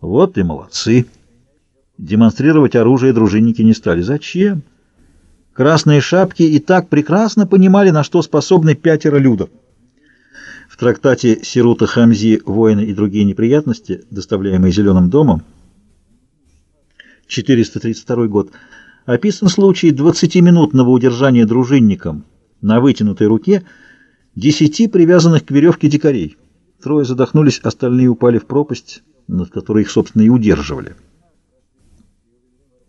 Вот и молодцы. Демонстрировать оружие дружинники не стали. Зачем? Красные шапки и так прекрасно понимали, на что способны пятеро людов. В трактате Сирута Хамзи «Войны и другие неприятности», доставляемые Зеленым домом, 432 год, описан случай 20-минутного удержания дружинником на вытянутой руке десяти привязанных к веревке дикарей. Трое задохнулись, остальные упали в пропасть, над которой их, собственно, и удерживали.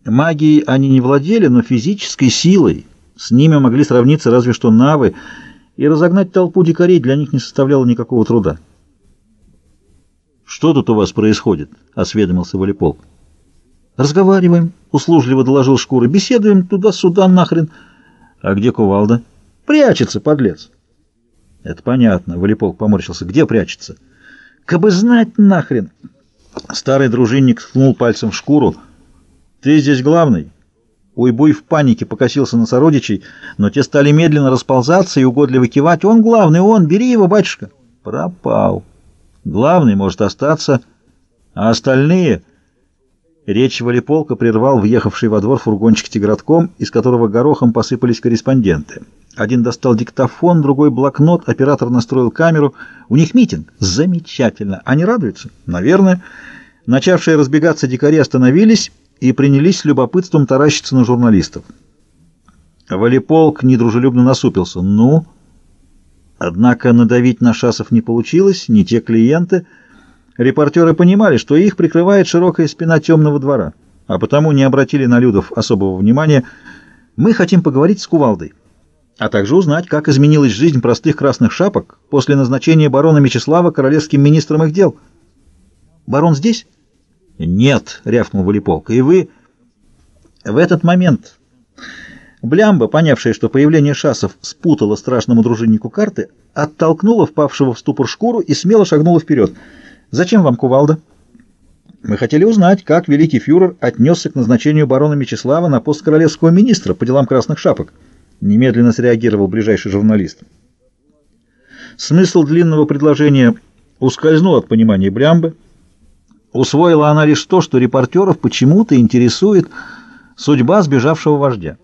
Магией они не владели, но физической силой с ними могли сравниться разве что навы, и разогнать толпу дикарей для них не составляло никакого труда. «Что тут у вас происходит?» — осведомился Валиполк. «Разговариваем», — услужливо доложил Шкура. «Беседуем туда-сюда нахрен». «А где кувалда?» «Прячется, подлец». «Это понятно», — Валиполк поморщился. «Где прячется?» «Кабы знать нахрен!» Старый дружинник ткнул пальцем в шкуру. «Ты здесь главный?» Уйбуй в панике покосился на сородичей, но те стали медленно расползаться и угодливо кивать. «Он главный, он! Бери его, батюшка!» «Пропал. Главный может остаться, а остальные...» Речь Валиполка прервал въехавший во двор фургончик тигратком, из которого горохом посыпались корреспонденты. Один достал диктофон, другой блокнот, оператор настроил камеру. У них митинг. Замечательно. Они радуются? Наверное. Начавшие разбегаться дикари остановились и принялись с любопытством таращиться на журналистов. Валиполк недружелюбно насупился. «Ну?» Однако надавить на шасов не получилось, не те клиенты. Репортеры понимали, что их прикрывает широкая спина темного двора, а потому не обратили на Людов особого внимания. «Мы хотим поговорить с Кувалдой» а также узнать, как изменилась жизнь простых красных шапок после назначения барона Мечислава королевским министром их дел. «Барон здесь?» «Нет», — рявкнул Валиполк. «И вы...» В этот момент Блямба, понявшая, что появление шасов спутало страшному дружиннику карты, оттолкнула впавшего в ступор шкуру и смело шагнула вперед. «Зачем вам кувалда?» «Мы хотели узнать, как великий фюрер отнесся к назначению барона Мечислава на пост королевского министра по делам красных шапок». Немедленно среагировал ближайший журналист. Смысл длинного предложения ускользнул от понимания Блямбы. Усвоила она лишь то, что репортеров почему-то интересует судьба сбежавшего вождя.